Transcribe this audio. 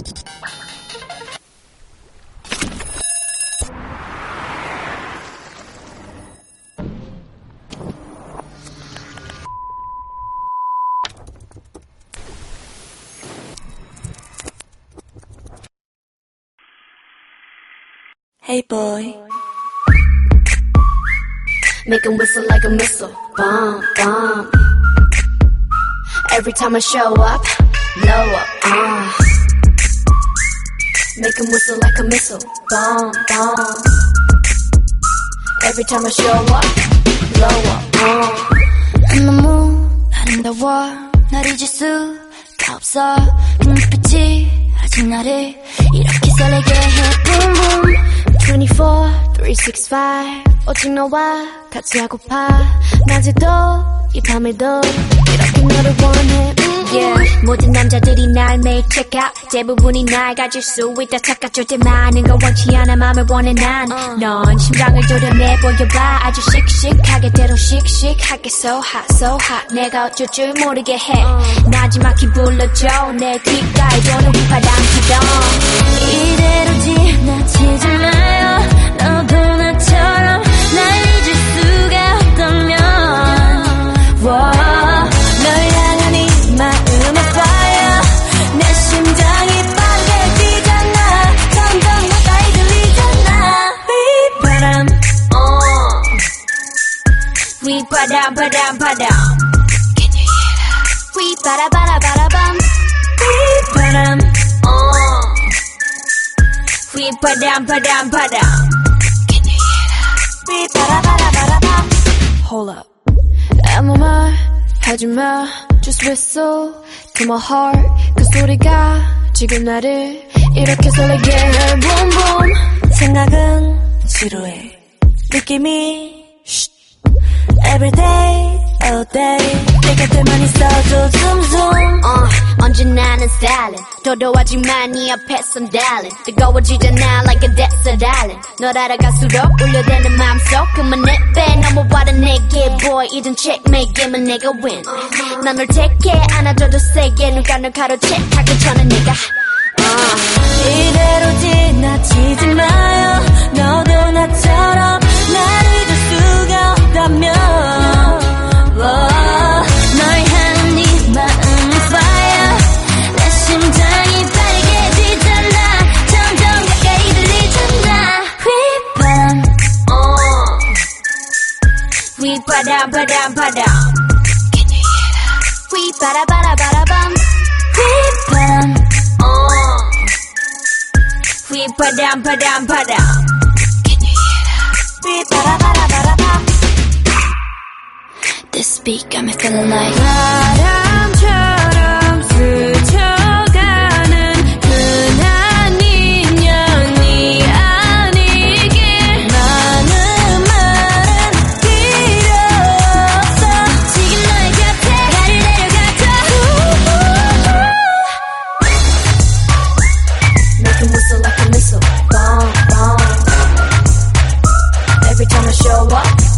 Hey boy. Make 'em whistle like a missile. Bomb, bomb. Every time I show up, blow up. Uh. Make 'em whistle like a missile. Bomb, bomb. Every time I show up, blow up. Uh. 너무 아름다워 날 잊을 수가 없어 그 눈빛이 아직 나를 이렇게 설레게 해 Boom boom 24, 365 오직 너와 같이 하고파 낮에도 이 밤에도 이렇게 너를 원해 날 매일 check out. 대부분이 날 가질 수 있다 착각할 때 많은 걸 원치 않아 맘을 원해 난넌 심장을 도려내 보여봐. 아주 씩씩하게 대로 씩씩하게 so hot so hot. 내가 어쩔 줄 모르게 해. 나지막히 불러줘. 내 귓가에 도는 휘파람 기동 이대로 지나치지 바람 바람 바람? 휘바라바라바라밤 휘바람 휘바람 바람 바람? 휘바라바라바라밤 Hold up. 아무 말 하지마 Just whistle to my heart. 그 소리가 지금 나를 이렇게 설레게 해. Boom boom. 생각은 지루해. 느낌이 Every day, all day. 내 곁에만 있어도 zoom zoom. 어, 언제나는 stylin 도도하지만 네 앞에선 darling 뜨거워지잖아 like a desert island. 널 알아갈수록 울려대는 맘속 그만 내빼. 넘어와라 내게 boy 이젠 checkmate 게임은 내가 win. 난널 take 안아줘도 세게 누가 널 가로채 하기 전에 내가 휘바람 바람 바람 Can you hear that? 휘바라바라바라밤 휘바람 휘바람 바람 바람 Can you hear that? 휘바라바라바라밤. This beat got me feeling like show up.